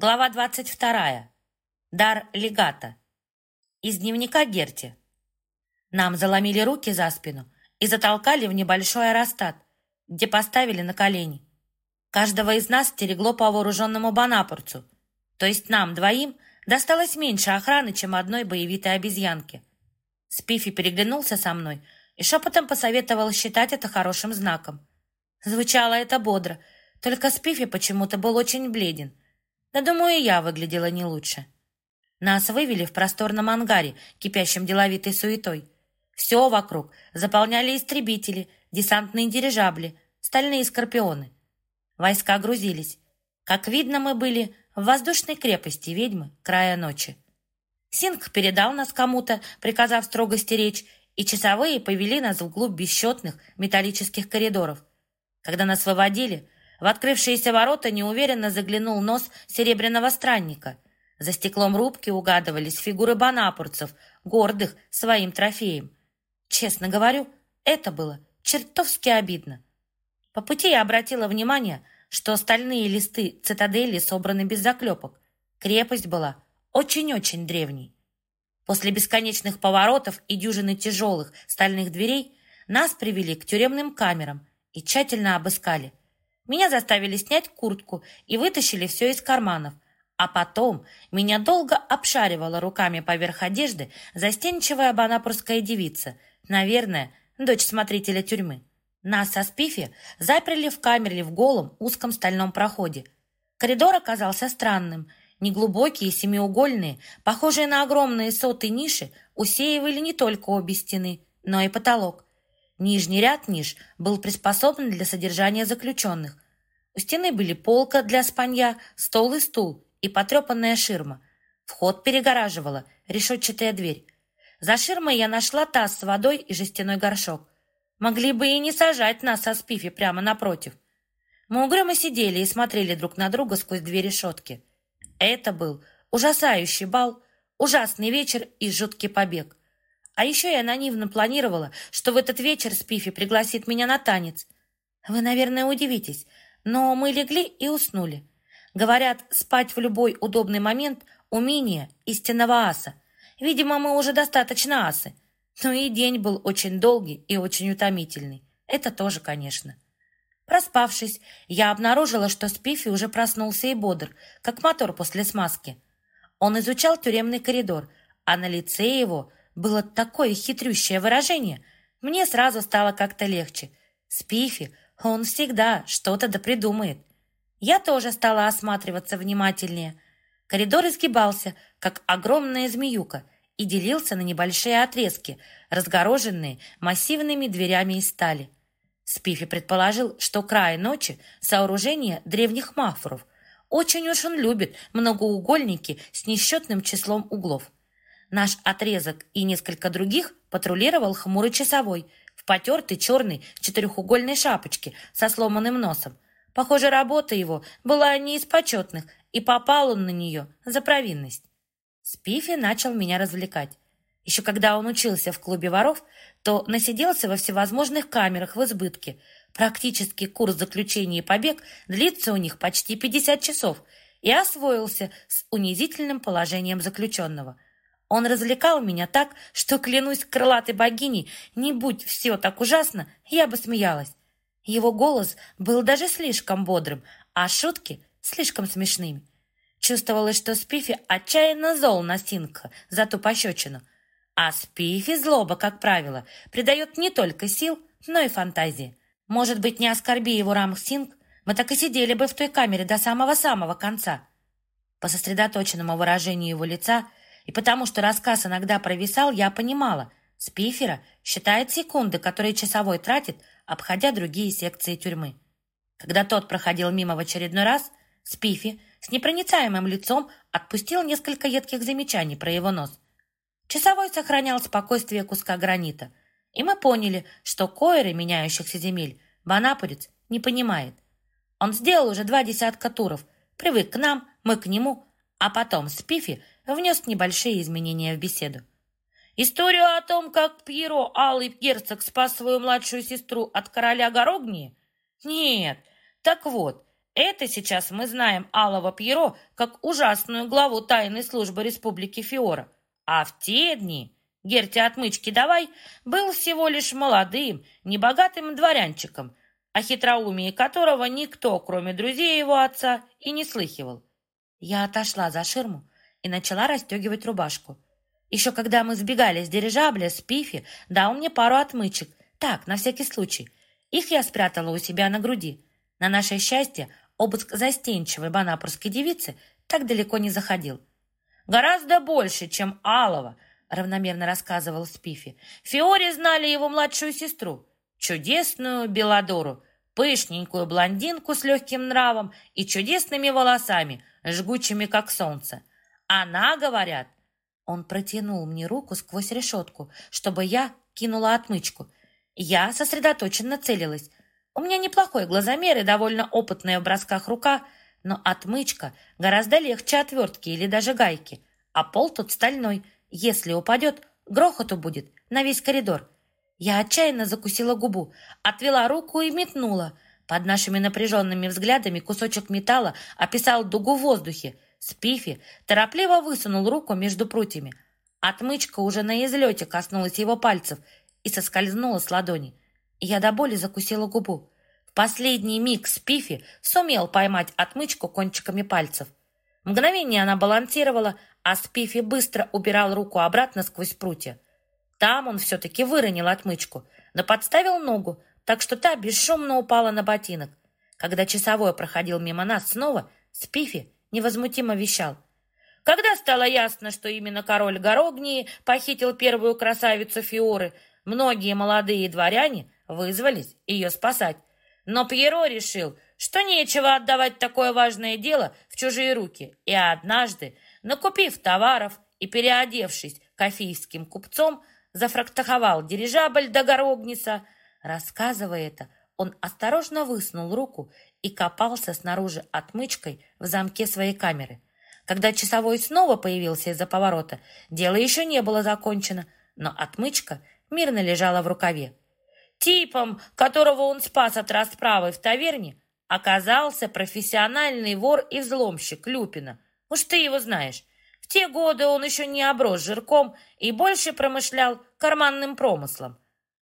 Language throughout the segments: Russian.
Глава 22. Дар легата. Из дневника Герти. Нам заломили руки за спину и затолкали в небольшой аэростат, где поставили на колени. Каждого из нас стерегло по вооруженному банапурцу, то есть нам двоим досталось меньше охраны, чем одной боевитой обезьянке. Спифи переглянулся со мной и шепотом посоветовал считать это хорошим знаком. Звучало это бодро, только Спифи почему-то был очень бледен — да, думаю, и я выглядела не лучше. Нас вывели в просторном ангаре, кипящем деловитой суетой. Все вокруг заполняли истребители, десантные дирижабли, стальные скорпионы. Войска грузились. Как видно, мы были в воздушной крепости ведьмы края ночи. Синг передал нас кому-то, приказав строго стеречь, и часовые повели нас вглубь бесчетных металлических коридоров. Когда нас выводили, в открывшиеся ворота неуверенно заглянул нос серебряного странника. За стеклом рубки угадывались фигуры банапурцев, гордых своим трофеем. Честно говорю, это было чертовски обидно. По пути я обратила внимание, что остальные листы цитадели собраны без заклепок. Крепость была очень-очень древней. После бесконечных поворотов и дюжины тяжелых стальных дверей нас привели к тюремным камерам и тщательно обыскали. Меня заставили снять куртку и вытащили все из карманов. А потом меня долго обшаривала руками поверх одежды застенчивая банапурская девица, наверное, дочь смотрителя тюрьмы. Нас со Спифи заперли в камере в голом узком стальном проходе. Коридор оказался странным. Неглубокие, семиугольные, похожие на огромные соты ниши, усеивали не только обе стены, но и потолок. Нижний ряд ниш был приспособлен для содержания заключенных. У стены были полка для спанья, стол и стул и потрепанная ширма. Вход перегораживала решетчатая дверь. За ширмой я нашла таз с водой и жестяной горшок. Могли бы и не сажать нас со спифи прямо напротив. Мы угрюмо сидели и смотрели друг на друга сквозь две решетки. Это был ужасающий бал, ужасный вечер и жуткий побег. А еще я наивно планировала, что в этот вечер Спифи пригласит меня на танец. Вы, наверное, удивитесь, но мы легли и уснули. Говорят, спать в любой удобный момент — умение истинного аса. Видимо, мы уже достаточно асы. Но и день был очень долгий и очень утомительный. Это тоже, конечно. Проспавшись, я обнаружила, что Спифи уже проснулся и бодр, как мотор после смазки. Он изучал тюремный коридор, а на лице его было такое хитрющее выражение. Мне сразу стало как-то легче. Спифи, он всегда что-то да придумает. Я тоже стала осматриваться внимательнее. Коридор изгибался, как огромная змеюка, и делился на небольшие отрезки, разгороженные массивными дверями из стали. Спифи предположил, что край ночи — сооружение древних мафуров. Очень уж он любит многоугольники с несчетным числом углов. Наш отрезок и несколько других патрулировал хмурый часовой в потертой черной четырехугольной шапочке со сломанным носом. Похоже, работа его была не из почетных, и попал он на нее за провинность. Спифи начал меня развлекать. Еще когда он учился в клубе воров, то насиделся во всевозможных камерах в избытке. Практически курс заключения и побег длится у них почти 50 часов и освоился с унизительным положением заключенного – он развлекал меня так, что, клянусь крылатой богиней, не будь все так ужасно, я бы смеялась. Его голос был даже слишком бодрым, а шутки слишком смешными. Чувствовалось, что Спифи отчаянно зол на Синка за ту пощечину. А Спифи злоба, как правило, придает не только сил, но и фантазии. Может быть, не оскорби его Рамх Синг, мы так и сидели бы в той камере до самого-самого конца. По сосредоточенному выражению его лица – и потому что рассказ иногда провисал, я понимала, Спифера считает секунды, которые часовой тратит, обходя другие секции тюрьмы. Когда тот проходил мимо в очередной раз, Спифи с непроницаемым лицом отпустил несколько едких замечаний про его нос. Часовой сохранял спокойствие куска гранита, и мы поняли, что койры меняющихся земель Банапурец не понимает. Он сделал уже два десятка туров, привык к нам, мы к нему, а потом Спифи внес небольшие изменения в беседу. Историю о том, как Пьеро Алый Герцог спас свою младшую сестру от короля Горогнии? Нет. Так вот, Это сейчас мы знаем Алова Пьеро как ужасную главу тайной службы Республики Фиора. А в те дни Герти отмычки давай был всего лишь молодым, небогатым дворянчиком, о хитроумии которого никто, кроме друзей его отца, и не слыхивал. Я отошла за ширму и начала расстегивать рубашку. Еще когда мы сбегали с дирижабля, с Пифи, дал мне пару отмычек. Так, на всякий случай. Их я спрятала у себя на груди. На наше счастье, обыск застенчивой банапурской девицы так далеко не заходил. «Гораздо больше, чем Алова», — равномерно рассказывал Спифи. «Фиори знали его младшую сестру, чудесную Беладору, пышненькую блондинку с легким нравом и чудесными волосами, жгучими, как солнце. Она, говорят...» Он протянул мне руку сквозь решетку, чтобы я кинула отмычку. Я сосредоточенно целилась. У меня неплохой глазомер и довольно опытная в бросках рука, но отмычка гораздо легче отвертки или даже гайки, а пол тут стальной. Если упадет, грохоту будет на весь коридор. Я отчаянно закусила губу, отвела руку и метнула. Под нашими напряженными взглядами кусочек металла описал дугу в воздухе. Спифи торопливо высунул руку между прутьями. Отмычка уже на излете коснулась его пальцев и соскользнула с ладони. Я до боли закусила губу. В последний миг Спифи сумел поймать отмычку кончиками пальцев. Мгновение она балансировала, а Спифи быстро убирал руку обратно сквозь прутья. Там он все-таки выронил отмычку, но подставил ногу, так что та бесшумно упала на ботинок. Когда часовой проходил мимо нас снова, Спифи невозмутимо вещал. Когда стало ясно, что именно король Горогнии похитил первую красавицу Фиоры, многие молодые дворяне вызвались ее спасать. Но Пьеро решил, что нечего отдавать такое важное дело в чужие руки, и однажды, накупив товаров и переодевшись кофейским купцом, зафрактаховал дирижабль до Горогница. Рассказывая это, он осторожно высунул руку и копался снаружи отмычкой в замке своей камеры. Когда часовой снова появился из-за поворота, дело еще не было закончено, но отмычка мирно лежала в рукаве. Типом, которого он спас от расправы в таверне, оказался профессиональный вор и взломщик Люпина. Уж ты его знаешь. В те годы он еще не оброс жирком и больше промышлял карманным промыслом.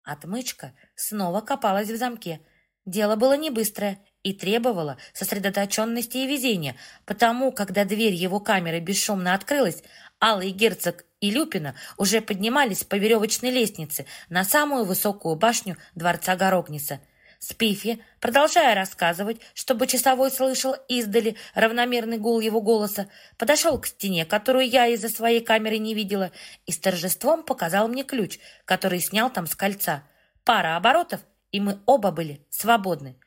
Отмычка снова копалась в замке. Дело было не быстрое и требовало сосредоточенности и везения, потому, когда дверь его камеры бесшумно открылась, Алый герцог и Люпина уже поднимались по веревочной лестнице на самую высокую башню дворца Горогниса. Спифи, продолжая рассказывать, чтобы часовой слышал издали равномерный гул его голоса, подошел к стене, которую я из-за своей камеры не видела, и с торжеством показал мне ключ, который снял там с кольца. Пара оборотов, и мы оба были свободны.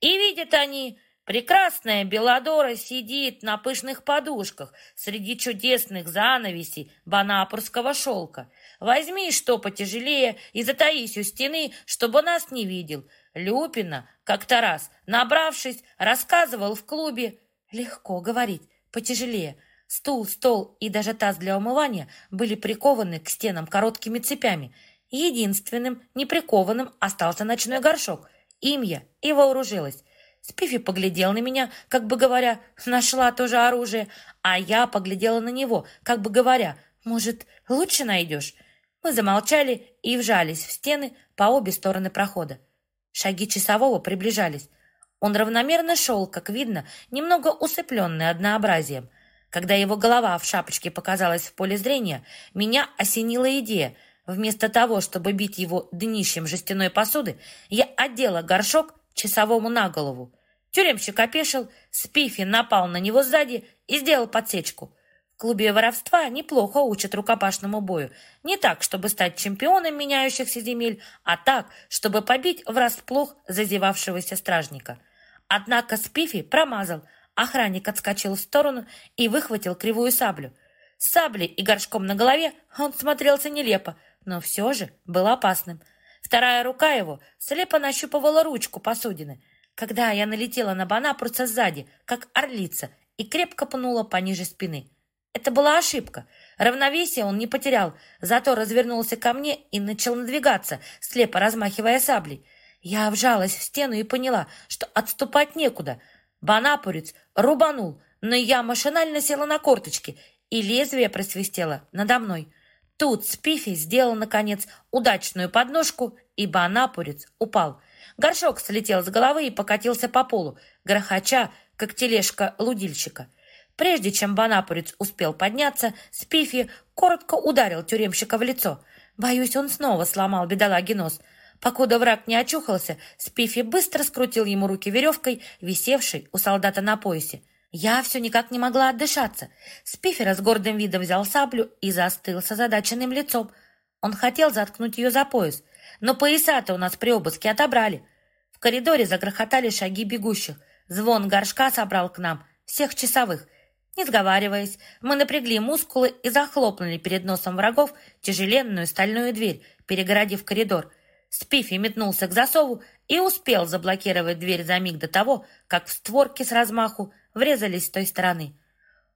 И видят они, Прекрасная Беладора сидит на пышных подушках среди чудесных занавесей банапурского шелка. Возьми что потяжелее и затаись у стены, чтобы нас не видел. Люпина, как-то раз, набравшись, рассказывал в клубе. Легко говорить, потяжелее. Стул, стол и даже таз для умывания были прикованы к стенам короткими цепями. Единственным неприкованным остался ночной горшок. Им я и вооружилась. Спифи поглядел на меня, как бы говоря, нашла тоже оружие, а я поглядела на него, как бы говоря, может, лучше найдешь? Мы замолчали и вжались в стены по обе стороны прохода. Шаги часового приближались. Он равномерно шел, как видно, немного усыпленный однообразием. Когда его голова в шапочке показалась в поле зрения, меня осенила идея. Вместо того, чтобы бить его днищем жестяной посуды, я одела горшок часовому на голову. Тюремщик опешил, Спифи напал на него сзади и сделал подсечку. Клубе воровства неплохо учат рукопашному бою. Не так, чтобы стать чемпионом меняющихся земель, а так, чтобы побить врасплох зазевавшегося стражника. Однако Спифи промазал. Охранник отскочил в сторону и выхватил кривую саблю. С саблей и горшком на голове он смотрелся нелепо, но все же был опасным. Вторая рука его слепо нащупывала ручку посудины. Когда я налетела на Банапруца сзади, как орлица, и крепко пнула пониже спины. Это была ошибка. Равновесие он не потерял, зато развернулся ко мне и начал надвигаться, слепо размахивая саблей. Я вжалась в стену и поняла, что отступать некуда. Банапурец рубанул, но я машинально села на корточки, и лезвие просвистело надо мной. Тут Спифи сделал, наконец, удачную подножку, и Банапурец упал. Горшок слетел с головы и покатился по полу, грохоча, как тележка лудильщика. Прежде чем Банапурец успел подняться, Спифи коротко ударил тюремщика в лицо. Боюсь, он снова сломал бедолаги нос. Покуда враг не очухался, Спифи быстро скрутил ему руки веревкой, висевшей у солдата на поясе. Я все никак не могла отдышаться. Спифер с гордым видом взял саблю и застыл с озадаченным лицом. Он хотел заткнуть ее за пояс, но пояса-то у нас при обыске отобрали. В коридоре загрохотали шаги бегущих. Звон горшка собрал к нам всех часовых. Не сговариваясь, мы напрягли мускулы и захлопнули перед носом врагов тяжеленную стальную дверь, перегородив коридор. Спифи метнулся к засову и успел заблокировать дверь за миг до того, как в створки с размаху врезались с той стороны.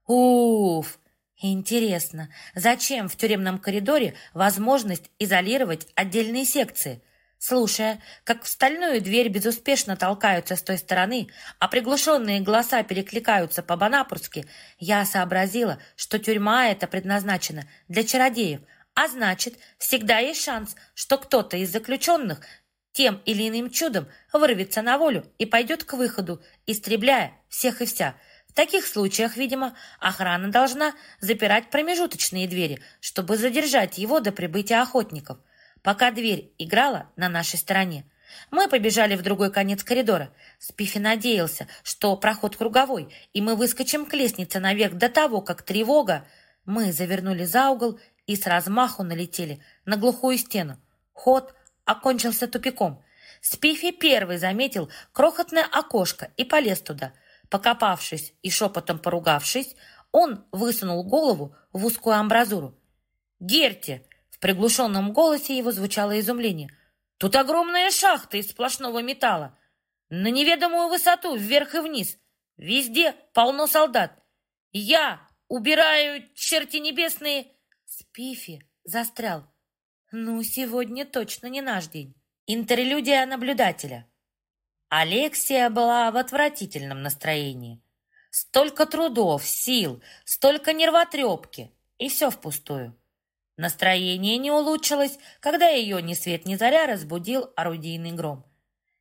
Уф! Интересно, зачем в тюремном коридоре возможность изолировать отдельные секции? Слушая, как в стальную дверь безуспешно толкаются с той стороны, а приглушенные голоса перекликаются по-банапурски, я сообразила, что тюрьма эта предназначена для чародеев, а значит, всегда есть шанс, что кто-то из заключенных тем или иным чудом вырвется на волю и пойдет к выходу, истребляя всех и вся. В таких случаях, видимо, охрана должна запирать промежуточные двери, чтобы задержать его до прибытия охотников пока дверь играла на нашей стороне. Мы побежали в другой конец коридора. Спифи надеялся, что проход круговой, и мы выскочим к лестнице наверх до того, как тревога... Мы завернули за угол и с размаху налетели на глухую стену. Ход окончился тупиком. Спифи первый заметил крохотное окошко и полез туда. Покопавшись и шепотом поругавшись, он высунул голову в узкую амбразуру. «Герти, в приглушенном голосе его звучало изумление. «Тут огромная шахта из сплошного металла. На неведомую высоту, вверх и вниз. Везде полно солдат. Я убираю, черти небесные!» Спифи застрял. «Ну, сегодня точно не наш день». Интерлюдия наблюдателя. Алексия была в отвратительном настроении. Столько трудов, сил, столько нервотрепки, и все впустую. Настроение не улучшилось, когда ее ни свет ни заря разбудил орудийный гром.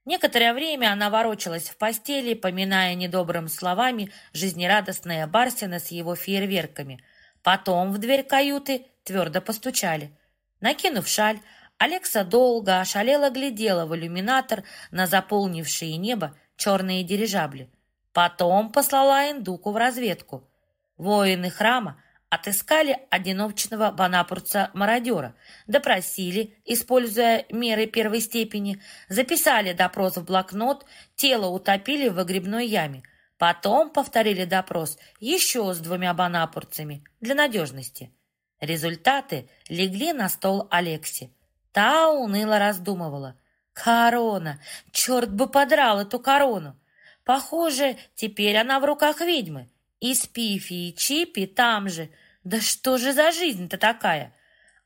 Некоторое время она ворочалась в постели, поминая недобрым словами жизнерадостная Барсина с его фейерверками. Потом в дверь каюты твердо постучали. Накинув шаль, Алекса долго ошалело глядела в иллюминатор на заполнившие небо черные дирижабли. Потом послала индуку в разведку. Воины храма отыскали одиночного банапурца-мародера, допросили, используя меры первой степени, записали допрос в блокнот, тело утопили в выгребной яме. Потом повторили допрос еще с двумя банапурцами для надежности. Результаты легли на стол Алекси. Та уныло раздумывала. «Корона! Черт бы подрал эту корону! Похоже, теперь она в руках ведьмы. И Спифи, и Чипи там же. Да что же за жизнь-то такая?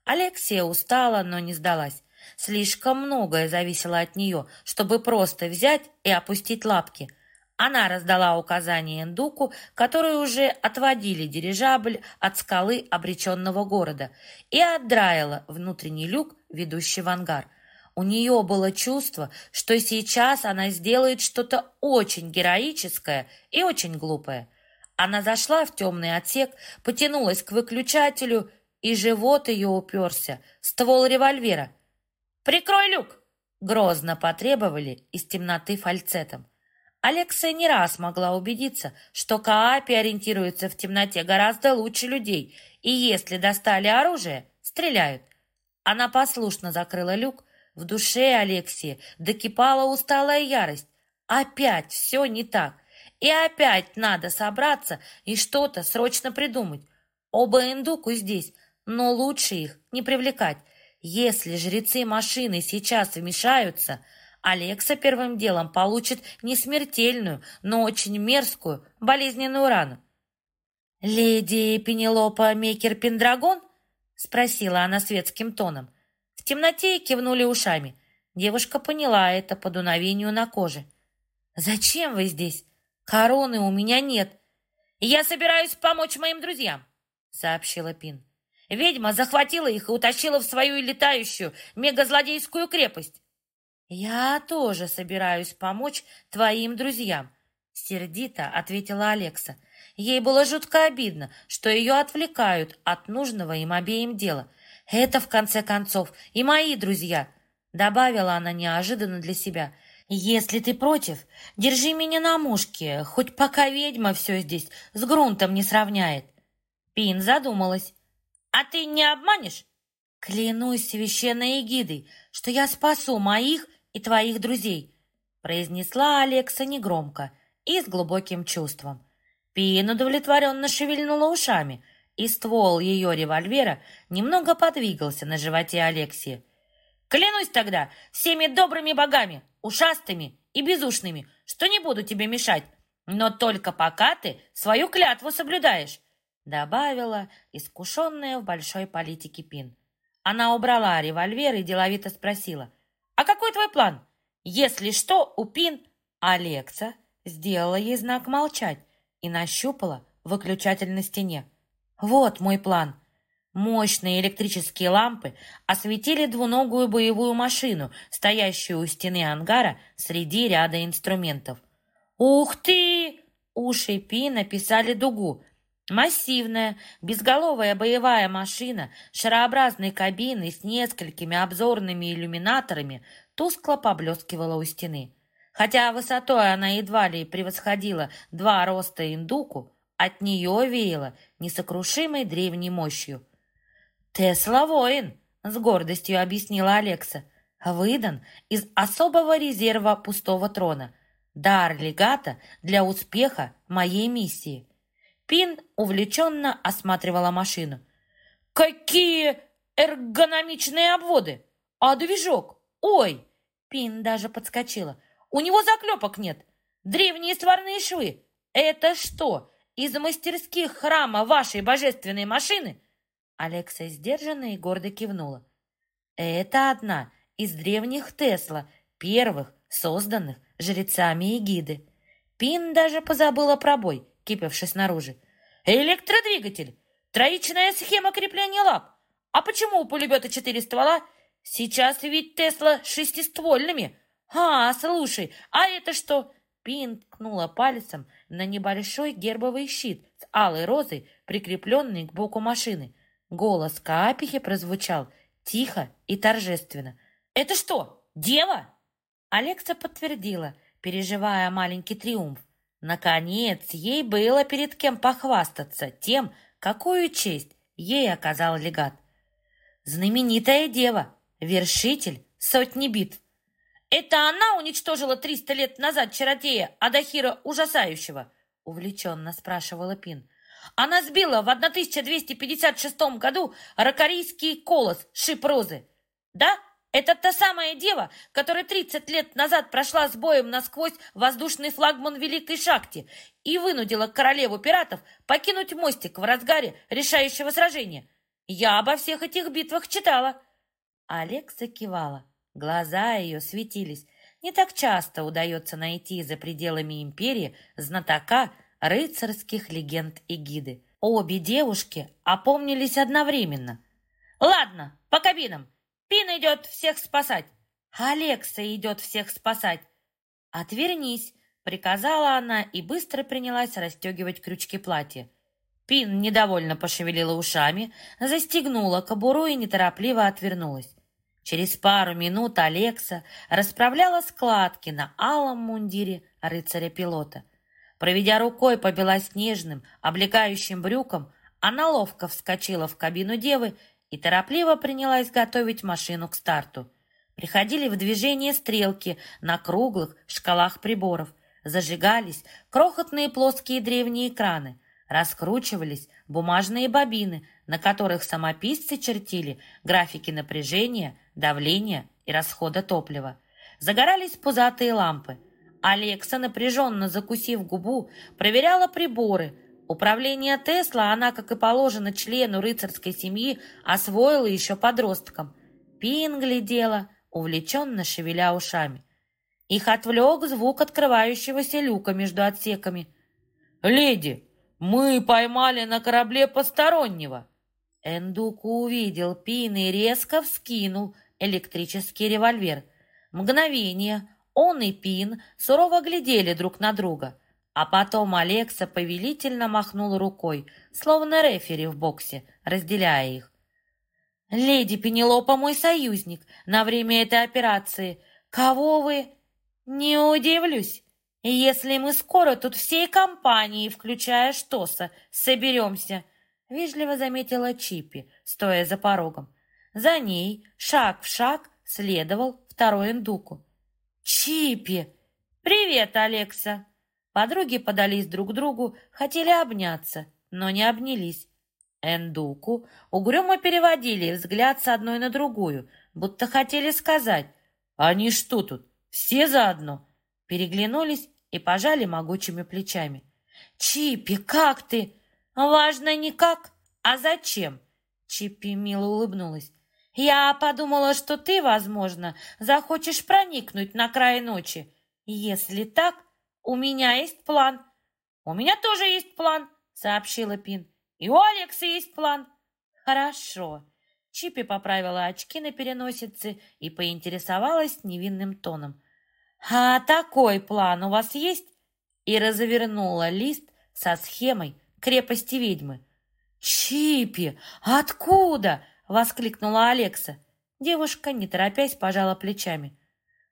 Алексия устала, но не сдалась. Слишком многое зависело от нее, чтобы просто взять и опустить лапки. Она раздала указание Эндуку, которые уже отводили дирижабль от скалы обреченного города, и отдраила внутренний люк, ведущий в ангар. У нее было чувство, что сейчас она сделает что-то очень героическое и очень глупое – она зашла в темный отсек, потянулась к выключателю, и живот ее уперся, ствол револьвера. «Прикрой люк!» — грозно потребовали из темноты фальцетом. Алекса не раз могла убедиться, что Каапи ориентируется в темноте гораздо лучше людей, и если достали оружие, стреляют. Она послушно закрыла люк. В душе Алексии докипала усталая ярость. Опять все не так. И опять надо собраться и что-то срочно придумать. Оба индуку здесь, но лучше их не привлекать. Если жрецы машины сейчас вмешаются, Алекса первым делом получит не смертельную, но очень мерзкую, болезненную рану. «Леди Пенелопа Мейкер-Пендрагон?» — спросила она светским тоном. В темноте кивнули ушами. Девушка поняла это по дуновению на коже. «Зачем вы здесь?» Короны у меня нет. Я собираюсь помочь моим друзьям, сообщила Пин. Ведьма захватила их и утащила в свою летающую мегазлодейскую крепость. Я тоже собираюсь помочь твоим друзьям, сердито ответила Алекса. Ей было жутко обидно, что ее отвлекают от нужного им обеим дела. Это, в конце концов, и мои друзья, добавила она неожиданно для себя. Если ты против, держи меня на мушке, хоть пока ведьма все здесь с грунтом не сравняет. Пин задумалась. А ты не обманешь? Клянусь священной эгидой, что я спасу моих и твоих друзей, произнесла Алекса негромко и с глубоким чувством. Пин удовлетворенно шевельнула ушами, и ствол ее револьвера немного подвигался на животе Алексии. «Клянусь тогда всеми добрыми богами, ушастыми и безушными, что не буду тебе мешать, но только пока ты свою клятву соблюдаешь добавила искушенная в большой политике Пин. Она убрала револьвер и деловито спросила. «А какой твой план? Если что, у Пин...» Алекса сделала ей знак молчать и нащупала выключатель на стене. «Вот мой план». Мощные электрические лампы осветили двуногую боевую машину, стоящую у стены ангара среди ряда инструментов. «Ух ты!» Уши Пи написали дугу, Массивная, безголовая боевая машина шарообразной кабины с несколькими обзорными иллюминаторами тускло поблескивала у стены. Хотя высотой она едва ли превосходила два роста индуку, от нее веяло несокрушимой древней мощью. «Тесла воин», — с гордостью объяснила Алекса, «выдан из особого резерва пустого трона, дар легата для успеха моей миссии». Пин увлеченно осматривала машину. «Какие эргономичные обводы! А движок? Ой!» Пин даже подскочила. «У него заклепок нет! Древние сварные швы! Это что, из мастерских храма вашей божественной машины?» Алекса сдержанно и гордо кивнула. «Это одна из древних Тесла, первых, созданных жрецами Эгиды. Пин даже позабыла про бой кипевший снаружи. «Электродвигатель! Троичная схема крепления лап! А почему у пулемета четыре ствола? Сейчас ведь Тесла шестиствольными! А, слушай, а это что?» Пин ткнула пальцем на небольшой гербовый щит с алой розой, прикрепленный к боку машины. Голос Каапихи прозвучал тихо и торжественно. «Это что, дева?» Алекса подтвердила, переживая маленький триумф. Наконец, ей было перед кем похвастаться тем, какую честь ей оказал легат. Знаменитая дева, вершитель сотни битв. Это она уничтожила триста лет назад чародея Адахира Ужасающего? Увлеченно спрашивала Пин. Она сбила в 1256 году ракарийский колос Шип Розы. Да, это та самая дева, которая 30 лет назад прошла с боем насквозь воздушный флагман Великой Шакти и вынудила королеву пиратов покинуть мостик в разгаре решающего сражения. Я обо всех этих битвах читала. Алекса кивала. Глаза ее светились. Не так часто удается найти за пределами империи знатока рыцарских легенд и гиды. Обе девушки опомнились одновременно. «Ладно, по кабинам!» Пин идет всех спасать. Алекса идет всех спасать. Отвернись, приказала она и быстро принялась расстегивать крючки платья. Пин недовольно пошевелила ушами, застегнула кобуру и неторопливо отвернулась. Через пару минут Алекса расправляла складки на алом мундире рыцаря-пилота. Проведя рукой по белоснежным, облегающим брюкам, она ловко вскочила в кабину девы и торопливо принялась готовить машину к старту. Приходили в движение стрелки на круглых шкалах приборов, зажигались крохотные плоские древние экраны, раскручивались бумажные бобины, на которых самописцы чертили графики напряжения, давления и расхода топлива. Загорались пузатые лампы. Алекса, напряженно закусив губу, проверяла приборы – Управление Тесла она, как и положено члену рыцарской семьи, освоила еще подростком. Пин глядела, увлеченно шевеля ушами. Их отвлек звук открывающегося люка между отсеками. «Леди, мы поймали на корабле постороннего!» Эндуку увидел Пин и резко вскинул электрический револьвер. Мгновение он и Пин сурово глядели друг на друга, а потом Алекса повелительно махнул рукой, словно рефери в боксе, разделяя их. «Леди Пенелопа мой союзник на время этой операции. Кого вы...» «Не удивлюсь, если мы скоро тут всей компанией, включая Штоса, соберемся», вежливо заметила Чипи, стоя за порогом. За ней, шаг в шаг, следовал второй индуку. «Чипи! Привет, Алекса!» Подруги подались друг к другу, хотели обняться, но не обнялись. Эндуку угрюмо переводили взгляд с одной на другую, будто хотели сказать «Они что тут, все заодно?» Переглянулись и пожали могучими плечами. «Чипи, как ты?» «Важно не как, а зачем?» Чипи мило улыбнулась. «Я подумала, что ты, возможно, захочешь проникнуть на край ночи. Если так, у меня есть план». «У меня тоже есть план», — сообщила Пин. «И у Алекса есть план». «Хорошо». Чипи поправила очки на переносице и поинтересовалась невинным тоном. «А такой план у вас есть?» И развернула лист со схемой крепости ведьмы. «Чипи! Откуда?» — воскликнула Алекса. Девушка, не торопясь, пожала плечами.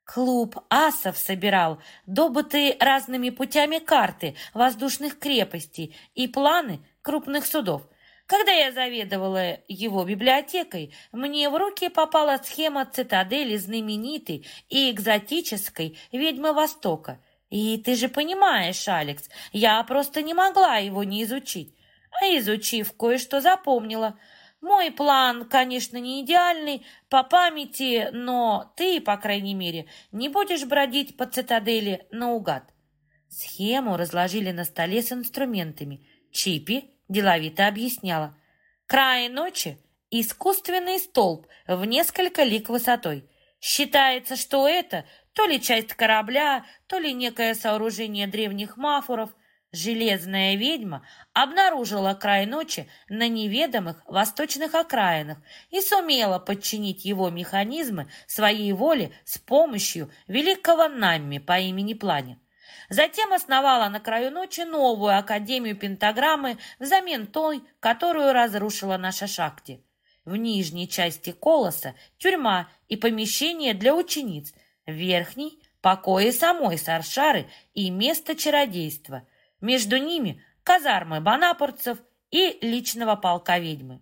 Клуб асов собирал добытые разными путями карты воздушных крепостей и планы крупных судов. Когда я заведовала его библиотекой, мне в руки попала схема цитадели знаменитой и экзотической ведьмы Востока — и ты же понимаешь, Алекс, я просто не могла его не изучить. А изучив, кое-что запомнила. Мой план, конечно, не идеальный по памяти, но ты, по крайней мере, не будешь бродить по цитадели наугад. Схему разложили на столе с инструментами. Чипи деловито объясняла. Край ночи — искусственный столб в несколько лик высотой. Считается, что это то ли часть корабля, то ли некое сооружение древних мафуров. Железная ведьма обнаружила край ночи на неведомых восточных окраинах и сумела подчинить его механизмы своей воле с помощью великого Намми по имени Плане. Затем основала на краю ночи новую Академию Пентаграммы взамен той, которую разрушила наша Шакти. В нижней части колоса тюрьма и помещение для учениц – Верхний — покои самой Саршары и место чародейства. Между ними — казармы банапорцев и личного полка ведьмы.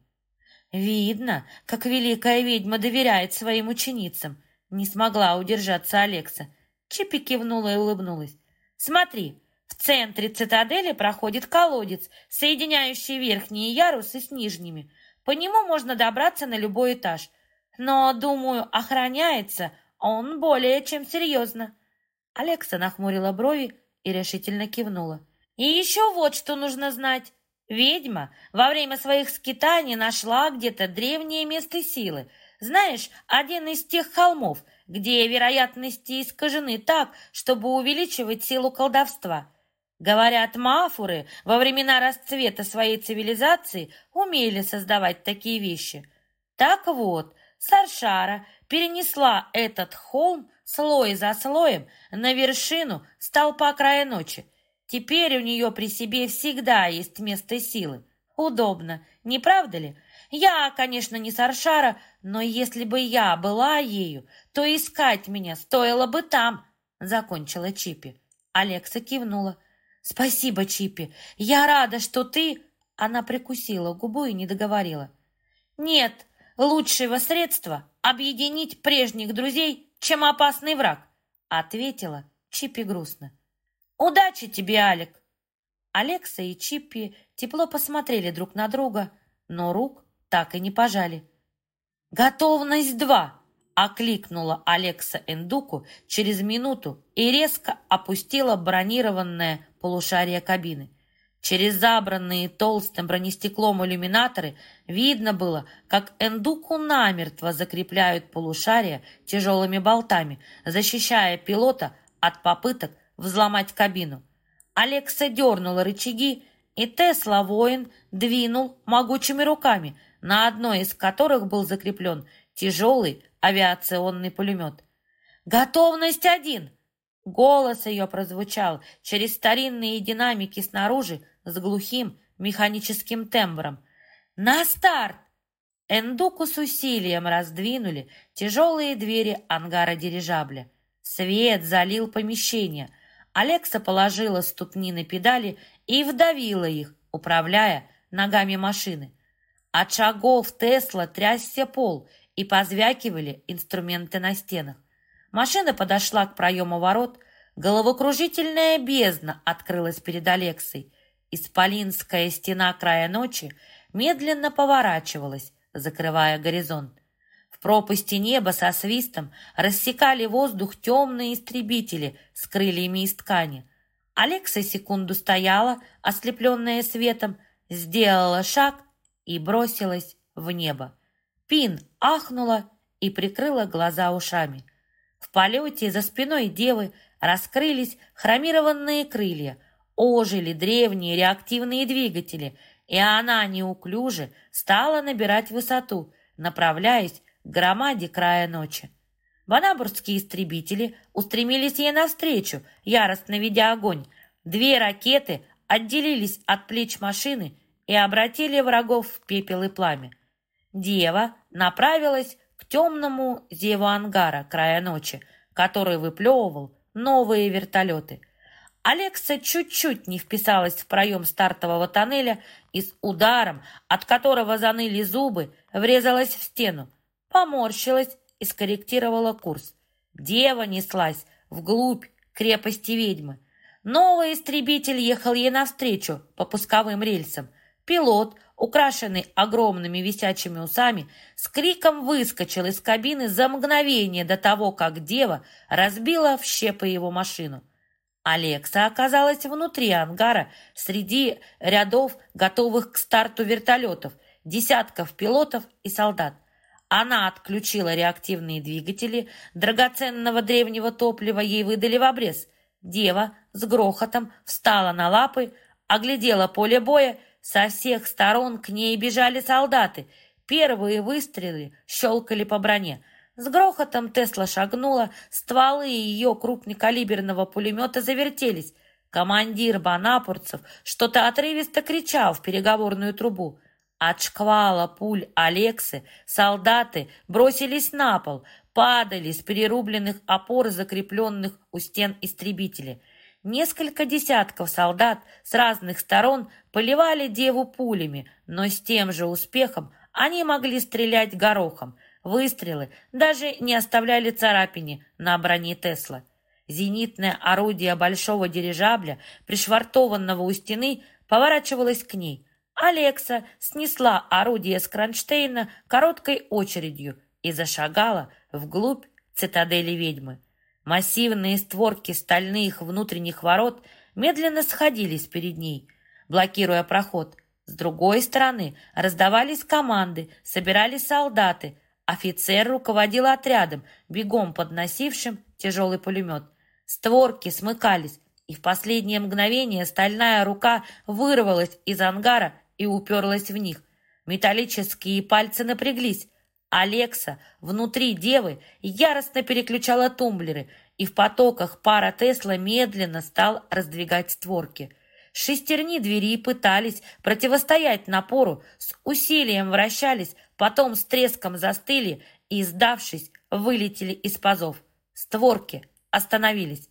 Видно, как великая ведьма доверяет своим ученицам. Не смогла удержаться Алекса. Чипи кивнула и улыбнулась. Смотри, в центре цитадели проходит колодец, соединяющий верхние ярусы с нижними. По нему можно добраться на любой этаж. Но, думаю, охраняется он более чем серьезно. Алекса нахмурила брови и решительно кивнула. И еще вот что нужно знать. Ведьма во время своих скитаний нашла где-то древнее место силы. Знаешь, один из тех холмов, где вероятности искажены так, чтобы увеличивать силу колдовства. Говорят, мафуры во времена расцвета своей цивилизации умели создавать такие вещи. Так вот, Саршара перенесла этот холм слой за слоем на вершину столпа края ночи. Теперь у нее при себе всегда есть место силы. Удобно, не правда ли? Я, конечно, не Саршара, но если бы я была ею, то искать меня стоило бы там, закончила Чипи. Алекса кивнула. Спасибо, Чипи. Я рада, что ты... Она прикусила губу и не договорила. Нет, лучшего средства объединить прежних друзей, чем опасный враг, ответила Чипи грустно. Удачи тебе, Алек. Алекса и Чиппи тепло посмотрели друг на друга, но рук так и не пожали. «Готовность два!» — окликнула Алекса Эндуку через минуту и резко опустила бронированное полушарие кабины. Через забранные толстым бронестеклом иллюминаторы видно было, как эндуку намертво закрепляют полушария тяжелыми болтами, защищая пилота от попыток взломать кабину. Алекса дернула рычаги, и Тесла воин двинул могучими руками, на одной из которых был закреплен тяжелый авиационный пулемет. «Готовность один!» Голос ее прозвучал через старинные динамики снаружи с глухим механическим тембром. «На старт!» Эндуку с усилием раздвинули тяжелые двери ангара дирижабля. Свет залил помещение. Алекса положила ступни на педали и вдавила их, управляя ногами машины. От шагов Тесла трясся пол, и позвякивали инструменты на стенах. Машина подошла к проему ворот, головокружительная бездна открылась перед Алексой. Исполинская стена края ночи медленно поворачивалась, закрывая горизонт. Пропасти неба со свистом рассекали воздух темные истребители с крыльями из ткани. Алекса секунду стояла, ослепленная светом, сделала шаг и бросилась в небо. Пин ахнула и прикрыла глаза ушами. В полете за спиной девы раскрылись хромированные крылья, ожили древние реактивные двигатели, и она неуклюже стала набирать высоту, направляясь громаде края ночи. Банабурские истребители устремились ей навстречу, яростно ведя огонь. Две ракеты отделились от плеч машины и обратили врагов в пепел и пламя. Дева направилась к темному зеву ангара края ночи, который выплевывал новые вертолеты. Алекса чуть-чуть не вписалась в проем стартового тоннеля и с ударом, от которого заныли зубы, врезалась в стену, поморщилась и скорректировала курс. Дева неслась вглубь крепости ведьмы. Новый истребитель ехал ей навстречу по пусковым рельсам. Пилот украшенный огромными висячими усами, с криком выскочил из кабины за мгновение до того, как дева разбила в щепы его машину. Алекса оказалась внутри ангара среди рядов готовых к старту вертолетов, десятков пилотов и солдат. Она отключила реактивные двигатели, драгоценного древнего топлива ей выдали в обрез. Дева с грохотом встала на лапы, оглядела поле боя со всех сторон к ней бежали солдаты. Первые выстрелы щелкали по броне. С грохотом Тесла шагнула, стволы ее крупнокалиберного пулемета завертелись. Командир банапурцев что-то отрывисто кричал в переговорную трубу. От шквала пуль Алексы солдаты бросились на пол, падали с перерубленных опор, закрепленных у стен истребителей. Несколько десятков солдат с разных сторон поливали деву пулями, но с тем же успехом они могли стрелять горохом. Выстрелы даже не оставляли царапини на броне Тесла. Зенитное орудие большого дирижабля, пришвартованного у стены, поворачивалось к ней. Алекса снесла орудие с кронштейна короткой очередью и зашагала вглубь цитадели ведьмы. Массивные створки стальных внутренних ворот медленно сходились перед ней, блокируя проход. С другой стороны раздавались команды, собирались солдаты. Офицер руководил отрядом, бегом подносившим тяжелый пулемет. Створки смыкались, и в последнее мгновение стальная рука вырвалась из ангара и уперлась в них. Металлические пальцы напряглись, Алекса внутри девы яростно переключала тумблеры, и в потоках пара Тесла медленно стал раздвигать створки. Шестерни двери пытались противостоять напору, с усилием вращались, потом с треском застыли и, сдавшись, вылетели из пазов. Створки остановились.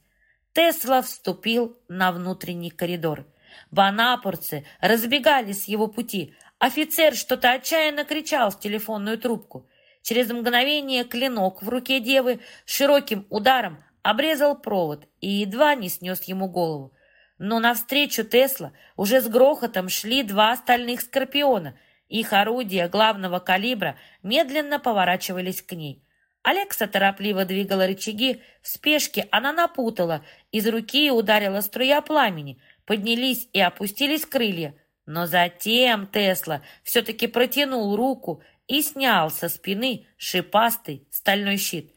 Тесла вступил на внутренний коридор. Банапурцы разбегались с его пути. Офицер что-то отчаянно кричал в телефонную трубку. Через мгновение клинок в руке девы широким ударом обрезал провод и едва не снес ему голову. Но навстречу Тесла уже с грохотом шли два остальных «Скорпиона». Их орудия главного калибра медленно поворачивались к ней. Алекса торопливо двигала рычаги, в спешке она напутала, из руки ударила струя пламени, поднялись и опустились крылья. Но затем Тесла все-таки протянул руку и снял со спины шипастый стальной щит.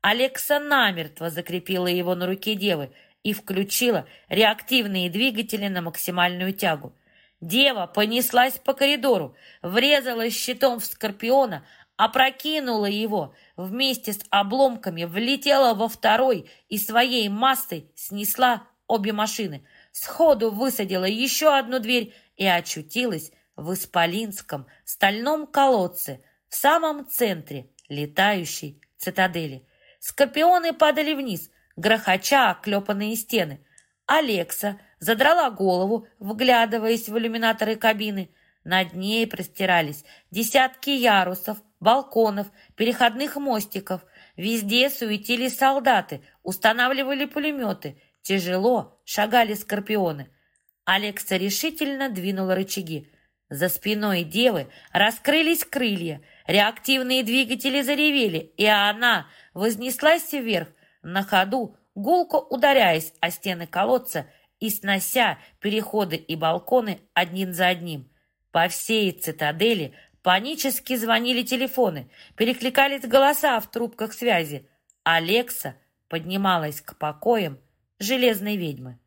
Алекса намертво закрепила его на руке девы и включила реактивные двигатели на максимальную тягу. Дева понеслась по коридору, врезалась щитом в Скорпиона, опрокинула его, вместе с обломками влетела во второй и своей массой снесла обе машины, сходу высадила еще одну дверь и очутилась в Исполинском стальном колодце в самом центре летающей цитадели. Скорпионы падали вниз, грохоча оклепанные стены. Алекса задрала голову, вглядываясь в иллюминаторы кабины. Над ней простирались десятки ярусов, балконов, переходных мостиков. Везде суетились солдаты, устанавливали пулеметы. Тяжело шагали скорпионы. Алекса решительно двинула рычаги. За спиной девы раскрылись крылья, реактивные двигатели заревели, и она вознеслась вверх, на ходу, гулко ударяясь о стены колодца и снося переходы и балконы один за одним. По всей цитадели панически звонили телефоны, перекликались голоса в трубках связи. Алекса поднималась к покоям железной ведьмы.